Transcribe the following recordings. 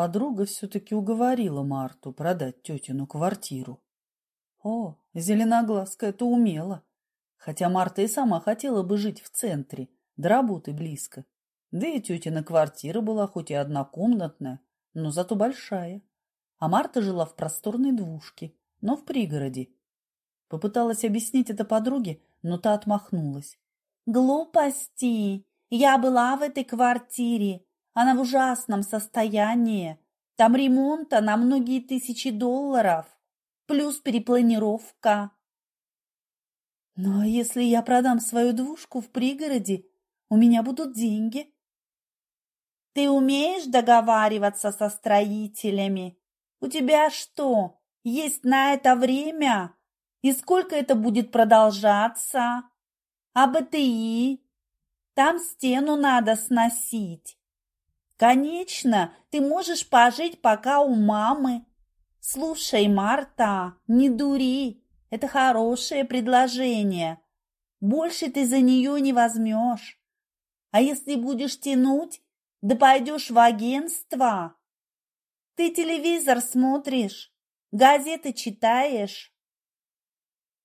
Подруга все-таки уговорила Марту продать тетину квартиру. О, зеленоглазка это умела. Хотя Марта и сама хотела бы жить в центре, до работы близко. Да и тетина квартира была хоть и однокомнатная, но зато большая. А Марта жила в просторной двушке, но в пригороде. Попыталась объяснить это подруге, но та отмахнулась. «Глупости! Я была в этой квартире. Она в ужасном состоянии. Там ремонта на многие тысячи долларов. Плюс перепланировка. А если я продам свою двушку в пригороде, у меня будут деньги. Ты умеешь договариваться со строителями? У тебя что, есть на это время? И сколько это будет продолжаться? А БТИ? Там стену надо сносить. Конечно, ты можешь пожить пока у мамы. Слушай, Марта, не дури. Это хорошее предложение. Больше ты за нее не возьмешь. А если будешь тянуть, да пойдешь в агентство. Ты телевизор смотришь, газеты читаешь.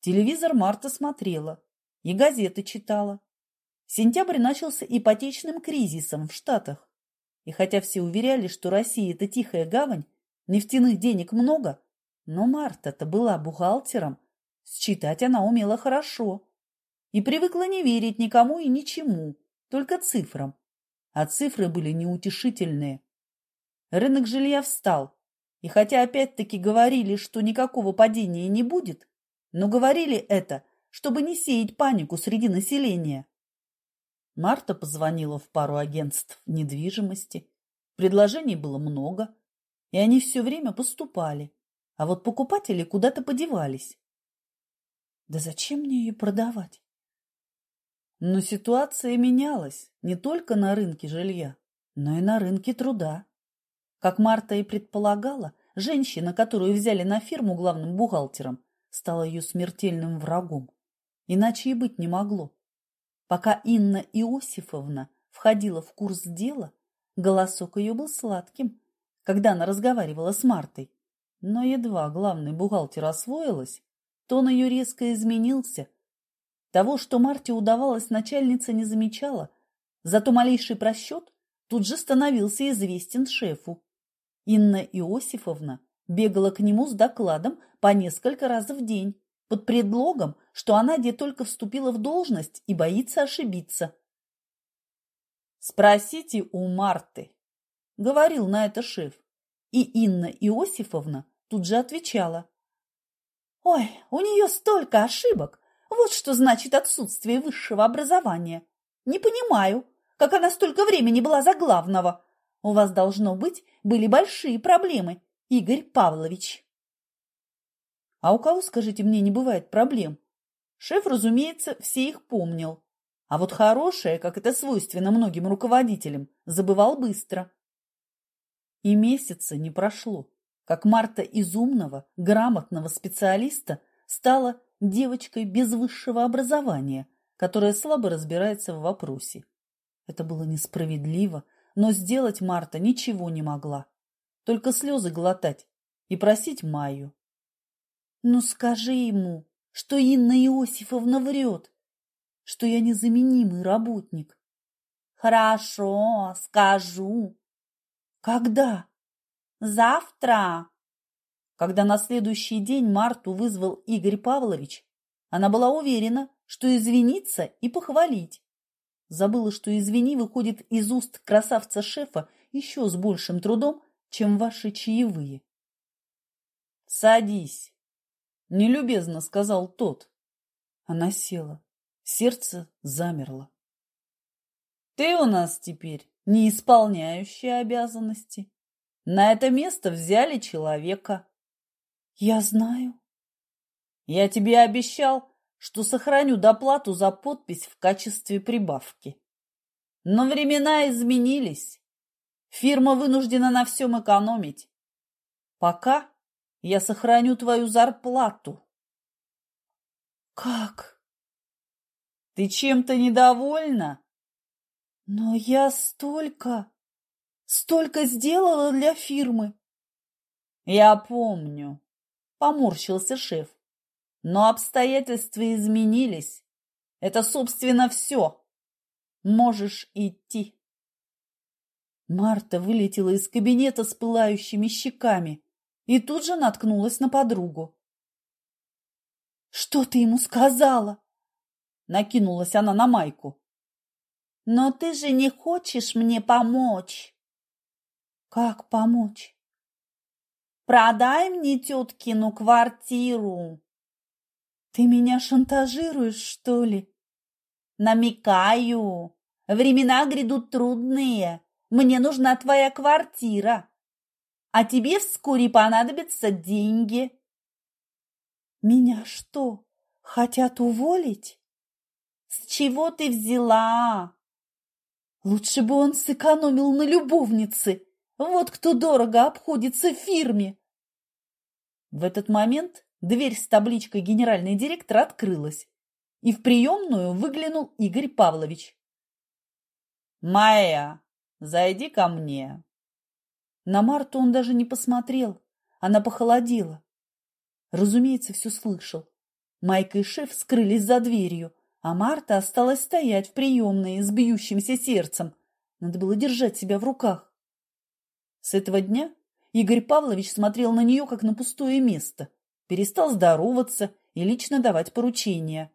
Телевизор Марта смотрела и газеты читала. Сентябрь начался ипотечным кризисом в Штатах. И хотя все уверяли, что Россия – это тихая гавань, нефтяных денег много, но Марта-то была бухгалтером, считать она умела хорошо и привыкла не верить никому и ничему, только цифрам. А цифры были неутешительные. Рынок жилья встал, и хотя опять-таки говорили, что никакого падения не будет, но говорили это, чтобы не сеять панику среди населения. Марта позвонила в пару агентств недвижимости. Предложений было много, и они все время поступали. А вот покупатели куда-то подевались. Да зачем мне ее продавать? Но ситуация менялась не только на рынке жилья, но и на рынке труда. Как Марта и предполагала, женщина, которую взяли на фирму главным бухгалтером, стала ее смертельным врагом. Иначе и быть не могло. Пока Инна Иосифовна входила в курс дела, голосок ее был сладким, когда она разговаривала с Мартой. Но едва главный бухгалтер освоилась, тон ее резко изменился. Того, что Марте удавалось, начальница не замечала, зато малейший просчет тут же становился известен шефу. Инна Иосифовна бегала к нему с докладом по несколько раз в день, под предлогом, что она где только вступила в должность и боится ошибиться. «Спросите у Марты», — говорил на это шеф. И Инна Иосифовна тут же отвечала. «Ой, у нее столько ошибок! Вот что значит отсутствие высшего образования! Не понимаю, как она столько времени была за главного! У вас, должно быть, были большие проблемы, Игорь Павлович!» А у кого, скажите мне, не бывает проблем? Шеф, разумеется, все их помнил. А вот хорошее, как это свойственно многим руководителям, забывал быстро. И месяца не прошло, как Марта из умного, грамотного специалиста стала девочкой без высшего образования, которая слабо разбирается в вопросе. Это было несправедливо, но сделать Марта ничего не могла. Только слезы глотать и просить Майю. Ну скажи ему, что Инна Иосифовна врет, что я незаменимый работник. Хорошо, скажу. Когда? Завтра. Когда на следующий день Марту вызвал Игорь Павлович, она была уверена, что извиниться и похвалить. Забыла, что «извини» выходит из уст красавца-шефа еще с большим трудом, чем ваши чаевые. «Садись», Нелюбезно сказал тот. Она села. Сердце замерло. Ты у нас теперь не исполняющая обязанности. На это место взяли человека. Я знаю. Я тебе обещал, что сохраню доплату за подпись в качестве прибавки. Но времена изменились. Фирма вынуждена на всем экономить. Пока я сохраню твою зарплату. Как? Ты чем-то недовольна? Но я столько... Столько сделала для фирмы. Я помню, поморщился шеф. Но обстоятельства изменились. Это, собственно, все. Можешь идти. Марта вылетела из кабинета с пылающими щеками и тут же наткнулась на подругу. «Что ты ему сказала?» Накинулась она на Майку. «Но ты же не хочешь мне помочь?» «Как помочь?» «Продай мне теткину квартиру!» «Ты меня шантажируешь, что ли?» «Намекаю. Времена грядут трудные. Мне нужна твоя квартира. А тебе вскоре понадобятся деньги». «Меня что, хотят уволить?» «С чего ты взяла?» «Лучше бы он сэкономил на любовнице. Вот кто дорого обходится фирме». В этот момент дверь с табличкой «Генеральный директор» открылась, и в приемную выглянул Игорь Павлович. «Майя, зайди ко мне». На Марту он даже не посмотрел, она похолодела. Разумеется, все слышал. Майка и шеф скрылись за дверью, а Марта осталась стоять в приемной с бьющимся сердцем. Надо было держать себя в руках. С этого дня Игорь Павлович смотрел на нее, как на пустое место, перестал здороваться и лично давать поручения.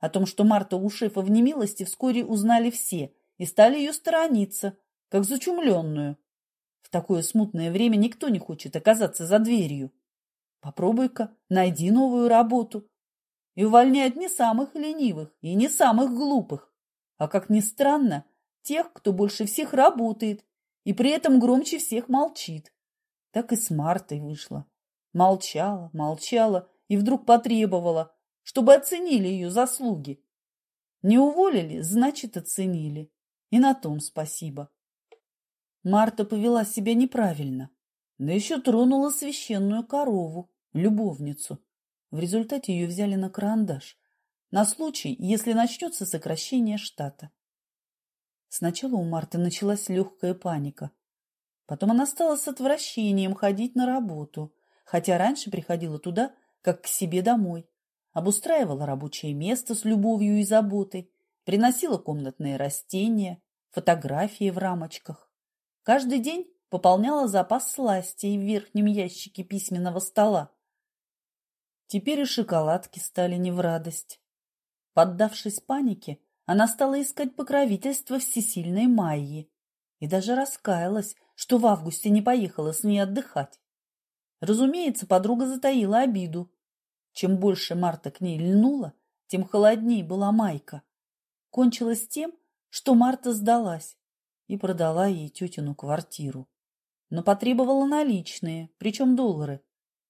О том, что Марта у шефа в немилости, вскоре узнали все и стали ее сторониться, как зачумленную. В такое смутное время никто не хочет оказаться за дверью. Попробуй-ка, найди новую работу. И увольняют не самых ленивых и не самых глупых, а, как ни странно, тех, кто больше всех работает и при этом громче всех молчит. Так и с Мартой вышло. Молчала, молчала и вдруг потребовала, чтобы оценили ее заслуги. Не уволили, значит, оценили. И на том спасибо. Марта повела себя неправильно, да еще тронула священную корову, любовницу. В результате ее взяли на карандаш, на случай, если начнется сокращение штата. Сначала у Марты началась легкая паника. Потом она стала с отвращением ходить на работу, хотя раньше приходила туда, как к себе домой. Обустраивала рабочее место с любовью и заботой, приносила комнатные растения, фотографии в рамочках. Каждый день пополняла запас сластей в верхнем ящике письменного стола. Теперь и шоколадки стали не в радость. Поддавшись панике, она стала искать покровительство всесильной Майи и даже раскаялась, что в августе не поехала с ней отдыхать. Разумеется, подруга затаила обиду. Чем больше Марта к ней льнула, тем холодней была Майка. Кончилось тем, что Марта сдалась и продала ей тетину квартиру но потребовала наличные, причем доллары.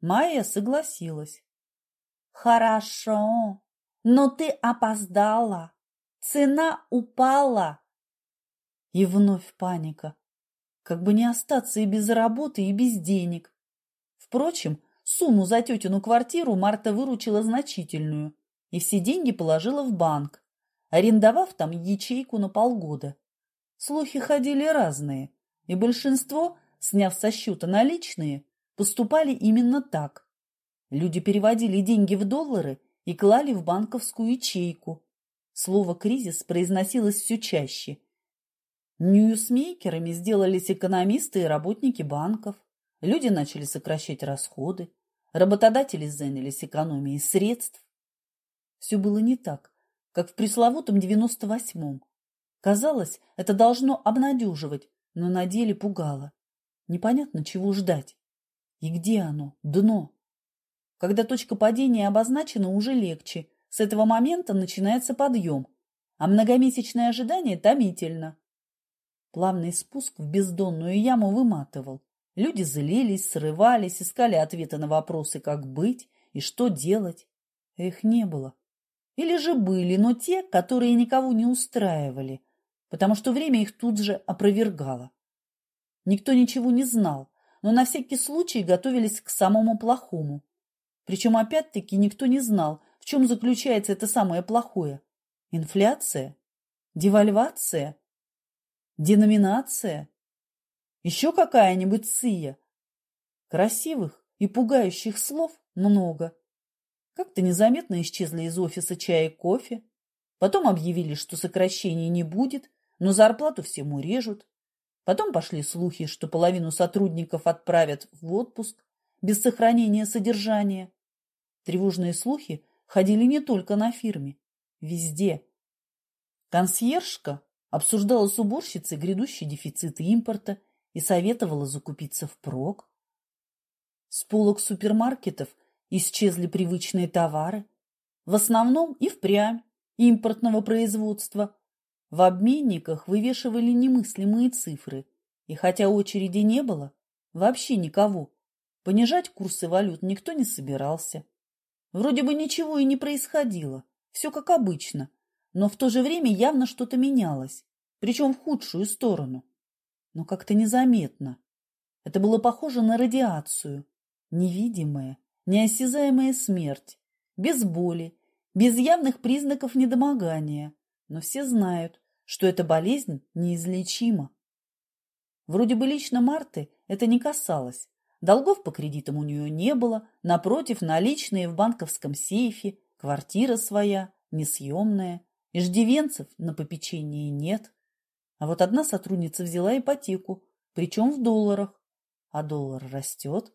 Майя согласилась. «Хорошо, но ты опоздала. Цена упала». И вновь паника. Как бы не остаться и без работы, и без денег. Впрочем, сумму за тетину квартиру Марта выручила значительную и все деньги положила в банк, арендовав там ячейку на полгода. Слухи ходили разные, и большинство сняв со счета наличные, поступали именно так. Люди переводили деньги в доллары и клали в банковскую ячейку. Слово «кризис» произносилось все чаще. Ньюсмейкерами сделались экономисты и работники банков. Люди начали сокращать расходы. Работодатели занялись экономией средств. Все было не так, как в пресловутом 98-м. Казалось, это должно обнадеживать, но на деле пугало. Непонятно, чего ждать. И где оно, дно? Когда точка падения обозначена, уже легче. С этого момента начинается подъем, а многомесячное ожидание томительно. Плавный спуск в бездонную яму выматывал. Люди злились, срывались, искали ответы на вопросы, как быть и что делать. Их не было. Или же были, но те, которые никого не устраивали, потому что время их тут же опровергало. Никто ничего не знал, но на всякий случай готовились к самому плохому. Причем опять-таки никто не знал, в чем заключается это самое плохое. Инфляция? Девальвация? Деноминация? Еще какая-нибудь Ция. Красивых и пугающих слов много. Как-то незаметно исчезли из офиса чай и кофе. Потом объявили, что сокращений не будет, но зарплату всем урежут. Потом пошли слухи, что половину сотрудников отправят в отпуск без сохранения содержания. Тревожные слухи ходили не только на фирме, везде. Консьержка обсуждала с уборщицей грядущий дефицит импорта и советовала закупиться впрок. С полок супермаркетов исчезли привычные товары, в основном и впрямь импортного производства. В обменниках вывешивали немыслимые цифры, и хотя очереди не было, вообще никого, понижать курсы валют никто не собирался. Вроде бы ничего и не происходило, все как обычно, но в то же время явно что-то менялось, причем в худшую сторону. Но как-то незаметно. Это было похоже на радиацию, невидимая, неосязаемая смерть, без боли, без явных признаков недомогания, но все знают, что эта болезнь неизлечима. Вроде бы лично Марты это не касалось. Долгов по кредитам у нее не было, напротив, наличные в банковском сейфе, квартира своя, несъемная, иждивенцев на попечении нет. А вот одна сотрудница взяла ипотеку, причем в долларах, а доллар растет.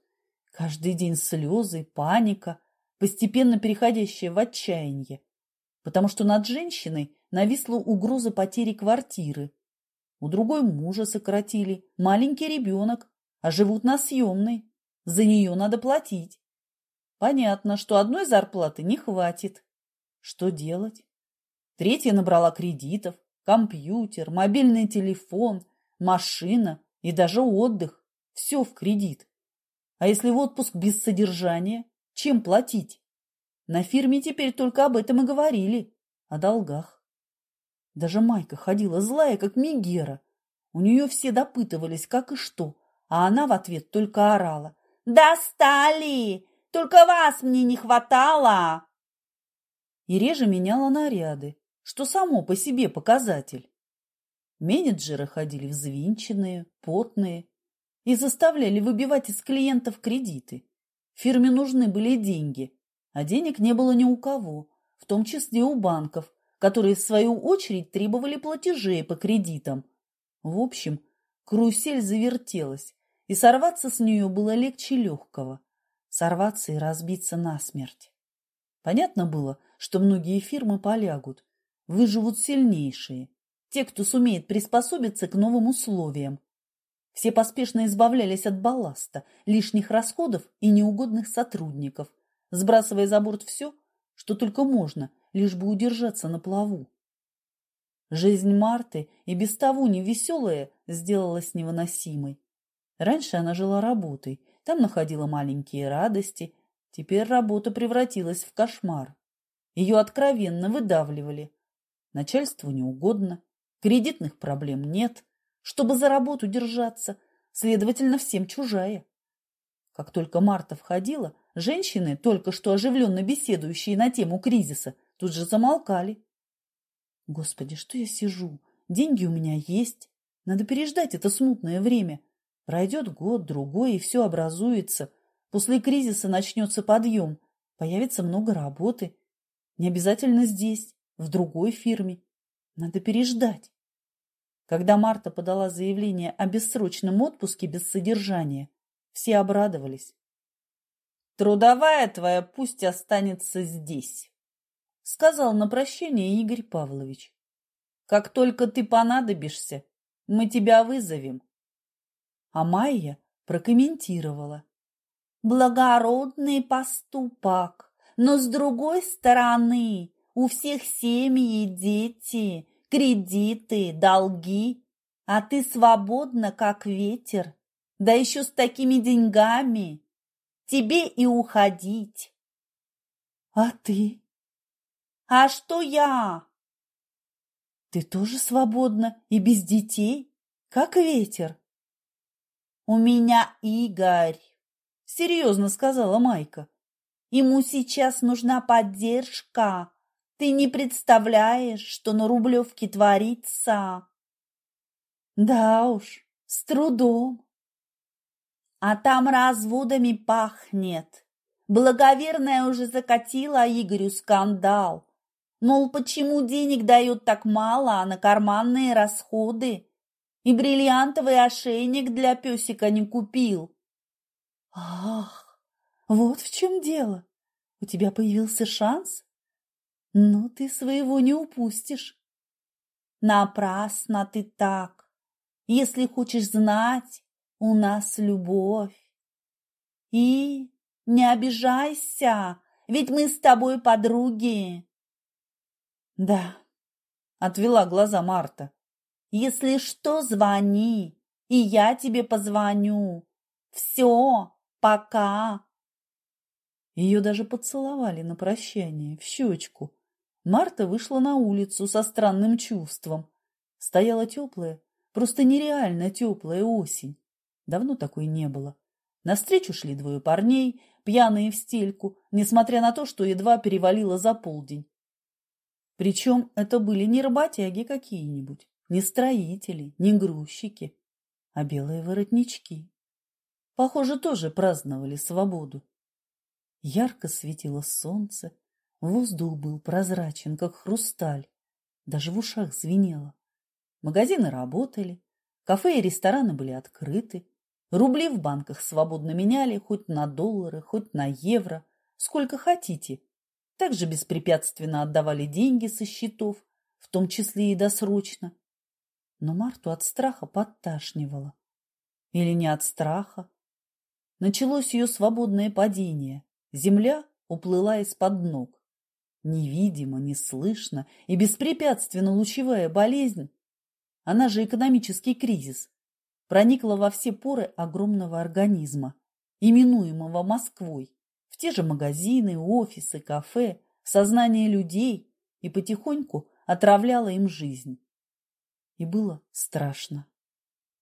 Каждый день слезы, паника, постепенно переходящая в отчаяние, потому что над женщиной нависла угроза потери квартиры. У другой мужа сократили, маленький ребенок, а живут на съемной. За нее надо платить. Понятно, что одной зарплаты не хватит. Что делать? Третья набрала кредитов, компьютер, мобильный телефон, машина и даже отдых. Все в кредит. А если в отпуск без содержания, чем платить? На фирме теперь только об этом и говорили, о долгах. Даже Майка ходила злая, как Мегера. У нее все допытывались, как и что, а она в ответ только орала. «Достали! Только вас мне не хватало!» И реже меняла наряды, что само по себе показатель. Менеджеры ходили взвинченные, потные и заставляли выбивать из клиентов кредиты. Фирме нужны были деньги, а денег не было ни у кого, в том числе у банков, которые в свою очередь требовали платежей по кредитам. В общем, карусель завертелась, и сорваться с нее было легче легкого. Сорваться и разбиться насмерть. Понятно было, что многие фирмы полягут, выживут сильнейшие, те, кто сумеет приспособиться к новым условиям. Все поспешно избавлялись от балласта, лишних расходов и неугодных сотрудников, сбрасывая за борт все, что только можно, лишь бы удержаться на плаву. Жизнь Марты и без того невеселая сделалась невыносимой. Раньше она жила работой, там находила маленькие радости, теперь работа превратилась в кошмар. Ее откровенно выдавливали. Начальству не угодно, кредитных проблем нет, чтобы за работу держаться, следовательно, всем чужая. Как только Марта входила, женщины, только что оживленно беседующие на тему кризиса, тут же замолкали. Господи, что я сижу? Деньги у меня есть. Надо переждать это смутное время. Пройдет год, другой, и все образуется. После кризиса начнется подъем. Появится много работы. Не обязательно здесь, в другой фирме. Надо переждать. Когда Марта подала заявление о бессрочном отпуске без содержания, все обрадовались. «Трудовая твоя пусть останется здесь», — сказал на прощение Игорь Павлович. «Как только ты понадобишься, мы тебя вызовем». А Майя прокомментировала. «Благородный поступок, но с другой стороны, у всех семьи, дети, кредиты, долги, а ты свободна, как ветер, да еще с такими деньгами. Тебе и уходить. А ты? А что я? Ты тоже свободна и без детей, как ветер. У меня Игорь, серьезно сказала Майка. Ему сейчас нужна поддержка. Ты не представляешь, что на Рублевке творится. Да уж, С трудом. А там разводами пахнет. Благоверная уже закатила Игорю скандал. Мол, почему денег дает так мало, а на карманные расходы? И бриллиантовый ошейник для песика не купил. Ах, вот в чем дело. У тебя появился шанс? Но ты своего не упустишь. Напрасно ты так. Если хочешь знать, у нас любовь. И не обижайся, ведь мы с тобой подруги. Да, отвела глаза Марта. Если что, звони, и я тебе позвоню. Все, пока. Ее даже поцеловали на прощание, в щечку. Марта вышла на улицу со странным чувством. Стояла теплая, просто нереально теплая осень. Давно такой не было. Навстречу шли двое парней, пьяные в стельку, несмотря на то, что едва перевалило за полдень. Причем это были не работяги какие-нибудь, не строители, не грузчики, а белые воротнички. Похоже, тоже праздновали свободу. Ярко светило солнце, Воздух был прозрачен, как хрусталь. Даже в ушах звенело. Магазины работали, кафе и рестораны были открыты. Рубли в банках свободно меняли хоть на доллары, хоть на евро, сколько хотите. Также беспрепятственно отдавали деньги со счетов, в том числе и досрочно. Но Марту от страха подташнивало. Или не от страха. Началось ее свободное падение. Земля уплыла из-под ног. Невидимо, неслышно и беспрепятственно лучевая болезнь, она же экономический кризис, проникла во все поры огромного организма, именуемого Москвой, в те же магазины, офисы, кафе, сознание людей и потихоньку отравляла им жизнь. И было страшно.